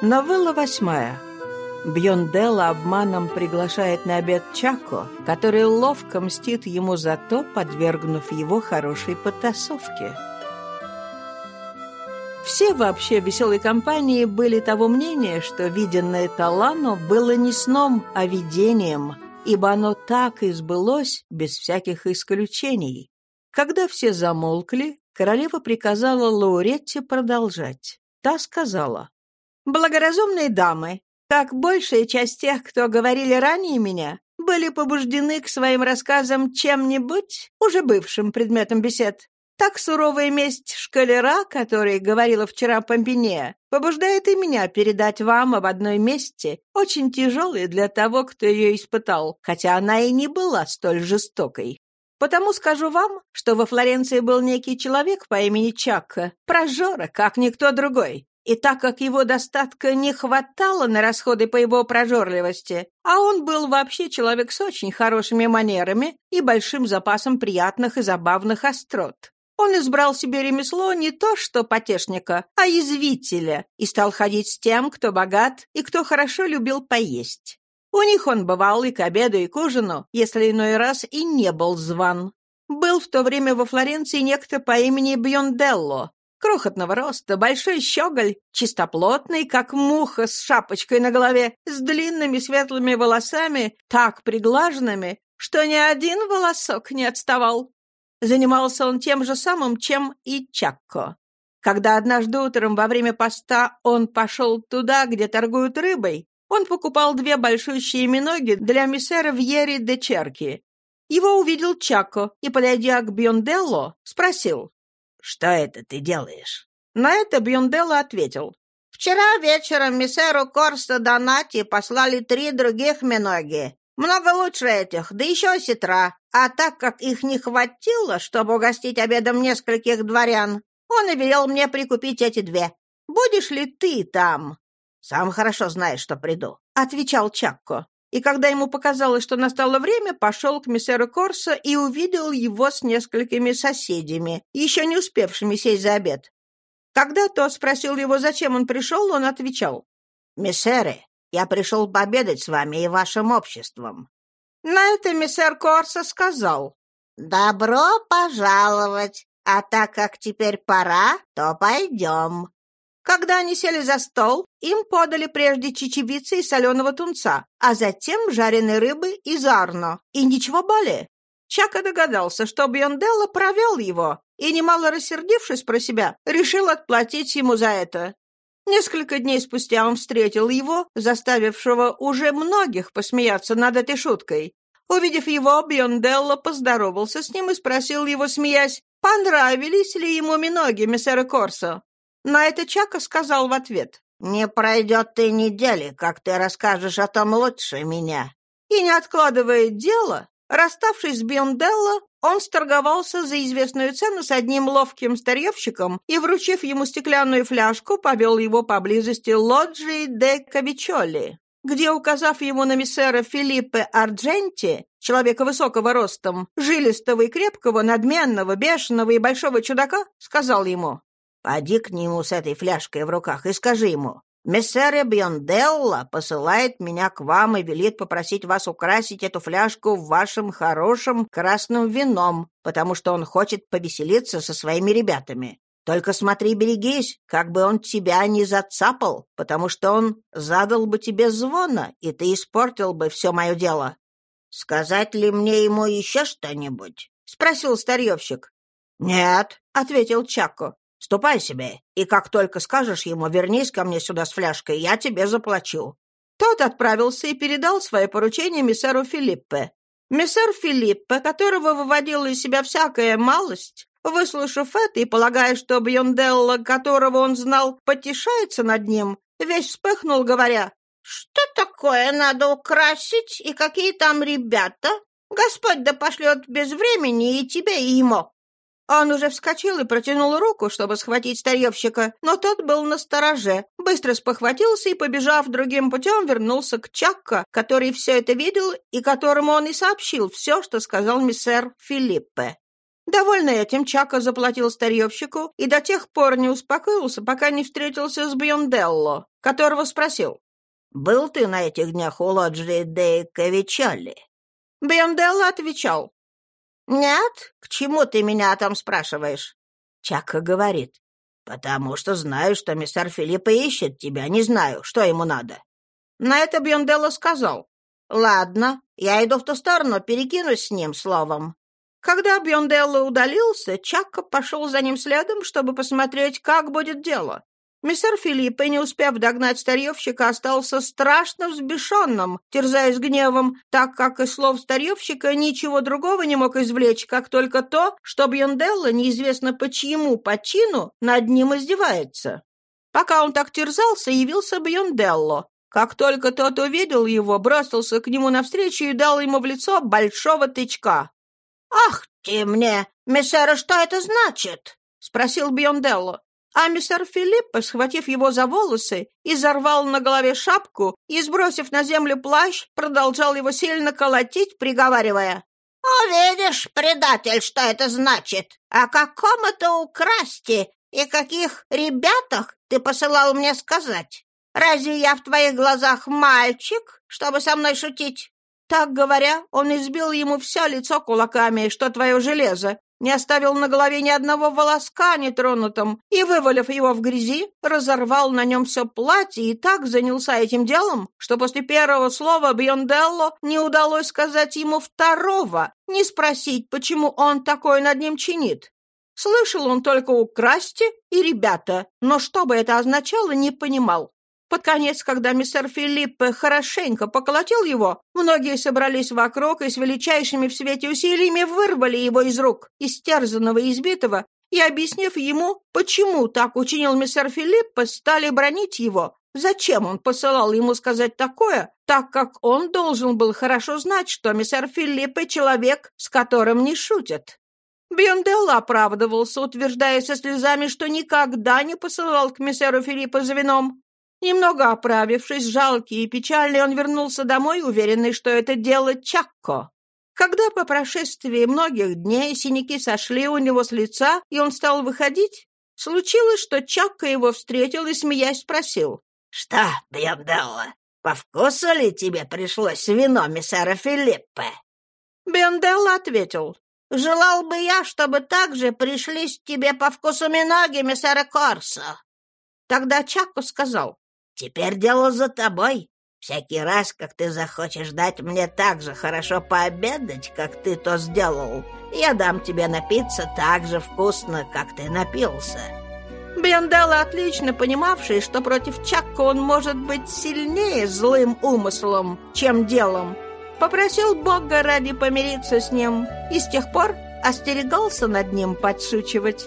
Новелла восьмая. Бьонделла обманом приглашает на обед Чако, который ловко мстит ему за то, подвергнув его хорошей потасовке. Все вообще веселой компании были того мнения, что виденное Талано было не сном, а видением, ибо оно так и сбылось без всяких исключений. Когда все замолкли, королева приказала Лауретте продолжать. Та сказала, Благоразумные дамы, как большая часть тех, кто говорили ранее меня, были побуждены к своим рассказам чем-нибудь, уже бывшим предметом бесед. Так суровая месть шкалера, которой говорила вчера Помпине, побуждает и меня передать вам об одной мести, очень тяжелой для того, кто ее испытал, хотя она и не была столь жестокой. Потому скажу вам, что во Флоренции был некий человек по имени Чакка, прожора, как никто другой. И так как его достатка не хватало на расходы по его прожорливости, а он был вообще человек с очень хорошими манерами и большим запасом приятных и забавных острот. Он избрал себе ремесло не то что потешника, а язвителя, и стал ходить с тем, кто богат и кто хорошо любил поесть. У них он бывал и к обеду, и к ужину, если иной раз и не был зван. Был в то время во Флоренции некто по имени Бьонделло, Крохотного роста, большой щеголь, чистоплотный, как муха с шапочкой на голове, с длинными светлыми волосами, так приглаженными, что ни один волосок не отставал. Занимался он тем же самым, чем и Чакко. Когда однажды утром во время поста он пошел туда, где торгуют рыбой, он покупал две большущие миноги для миссера Вьери де Черки. Его увидел Чако и, подойдя к Бьонделло, спросил, «Что это ты делаешь?» На это Бьонделло ответил. «Вчера вечером миссеру Корса Донати послали три других миноги. Много лучше этих, да еще сетра. А так как их не хватило, чтобы угостить обедом нескольких дворян, он и велел мне прикупить эти две. Будешь ли ты там?» «Сам хорошо знаешь, что приду», — отвечал Чакко и когда ему показалось, что настало время, пошел к миссеру Корсо и увидел его с несколькими соседями, еще не успевшими сесть за обед. Когда тот спросил его, зачем он пришел, он отвечал, «Миссеры, я пришел пообедать с вами и вашим обществом». На это миссер Корсо сказал, «Добро пожаловать, а так как теперь пора, то пойдем». Когда они сели за стол, им подали прежде чечевицы и соленого тунца, а затем жареной рыбы и зарно, и ничего более. Чака догадался, что Бьонделло провел его, и, немало рассердившись про себя, решил отплатить ему за это. Несколько дней спустя он встретил его, заставившего уже многих посмеяться над этой шуткой. Увидев его, Бьонделло поздоровался с ним и спросил его, смеясь, понравились ли ему миноги мессера Корсо. На это Чака сказал в ответ, «Не пройдет и недели, как ты расскажешь о том лучше меня». И, не откладывая дело, расставшись с Бионделло, он сторговался за известную цену с одним ловким старьевщиком и, вручив ему стеклянную фляжку, повел его поблизости лоджии де Кавичоли, где, указав ему на миссера Филиппе Ардженти, человека высокого ростом, жилистого и крепкого, надменного, бешеного и большого чудака, сказал ему Поди к нему с этой фляжкой в руках и скажи ему, «Мессере Бьонделла посылает меня к вам и велит попросить вас украсить эту фляжку вашим хорошим красным вином, потому что он хочет повеселиться со своими ребятами. Только смотри, берегись, как бы он тебя не зацапал, потому что он задал бы тебе звона, и ты испортил бы все мое дело. Сказать ли мне ему еще что-нибудь?» — спросил старьевщик. «Нет», — ответил Чако, Ступай себе, и как только скажешь ему, вернись ко мне сюда с фляжкой, я тебе заплачу». Тот отправился и передал свое поручение миссеру Филиппе. Миссер Филиппе, которого выводила из себя всякая малость, выслушав это и полагая, что Бьонделло, которого он знал, потешается над ним, весь вспыхнул, говоря, «Что такое надо украсить, и какие там ребята? Господь да пошлет без времени и тебе, и ему. Он уже вскочил и протянул руку, чтобы схватить старьевщика, но тот был на стороже, быстро спохватился и, побежав другим путем, вернулся к Чакко, который все это видел и которому он и сообщил все, что сказал миссер Филиппе. Довольный этим, Чако заплатил старьевщику и до тех пор не успокоился, пока не встретился с Бьонделло. которого спросил, «Был ты на этих днях у лоджии де Кавичалли?» Бионделло отвечал, «Нет, к чему ты меня там спрашиваешь?» Чака говорит, «Потому что знаю, что мистер Филиппа ищет тебя, не знаю, что ему надо». На это Бионделло сказал, «Ладно, я иду в ту сторону, перекинусь с ним словом». Когда Бионделло удалился, Чакка пошел за ним следом, чтобы посмотреть, как будет дело. Мистер Филипп, не успев догнать старьевщика, остался страшно взбешенным, терзаясь гневом, так как из слов старьевщика ничего другого не мог извлечь, как только то, что Бьонделло, неизвестно по чьему почину, над ним издевается. Пока он так терзался, явился Бьонделло. Как только тот увидел его, бросился к нему навстречу и дал ему в лицо большого тычка. «Ах ты мне! Мессера, что это значит?» — спросил Бьонделло. А мистер Филиппо, схватив его за волосы, изорвал на голове шапку и, сбросив на землю плащ, продолжал его сильно колотить, приговаривая. «Увидишь, предатель, что это значит? О каком это украсти и каких ребятах ты посылал мне сказать? Разве я в твоих глазах мальчик, чтобы со мной шутить?» Так говоря, он избил ему все лицо кулаками, что твое железо, не оставил на голове ни одного волоска нетронутым и, вывалив его в грязи, разорвал на нем все платье и так занялся этим делом, что после первого слова Бьонделло не удалось сказать ему второго, не спросить, почему он такое над ним чинит. Слышал он только украсти и ребята, но что бы это означало, не понимал. Под конец, когда мистер Филиппе хорошенько поколотил его, многие собрались вокруг и с величайшими в свете усилиями вырвали его из рук, истерзанного и избитого, и, объяснив ему, почему так учинил мистер Филиппе, стали бронить его. Зачем он посылал ему сказать такое, так как он должен был хорошо знать, что мистер Филиппе — человек, с которым не шутят. Бьонделло оправдывался, утверждая со слезами, что никогда не посылал к миссеру Филиппа за вином, Немного оправившись, жалкий и печальный, он вернулся домой, уверенный, что это дело Чакко. Когда по прошествии многих дней синяки сошли у него с лица, и он стал выходить, случилось, что Чакко его встретил и, смеясь, спросил. «Что, Бьонделло, по вкусу ли тебе пришлось вино миссера Филиппе?» Бьонделло ответил. «Желал бы я, чтобы также пришлись тебе по вкусу миноги миссера Корсо». Тогда Чакко сказал. Теперь дело за тобой. Всякий раз, как ты захочешь дать мне так же хорошо пообедать, как ты то сделал, я дам тебе напиться так же вкусно, как ты напился». Бендела, отлично понимавший, что против Чакка он может быть сильнее злым умыслом, чем делом, попросил Бога ради помириться с ним и с тех пор остерегался над ним подшучивать.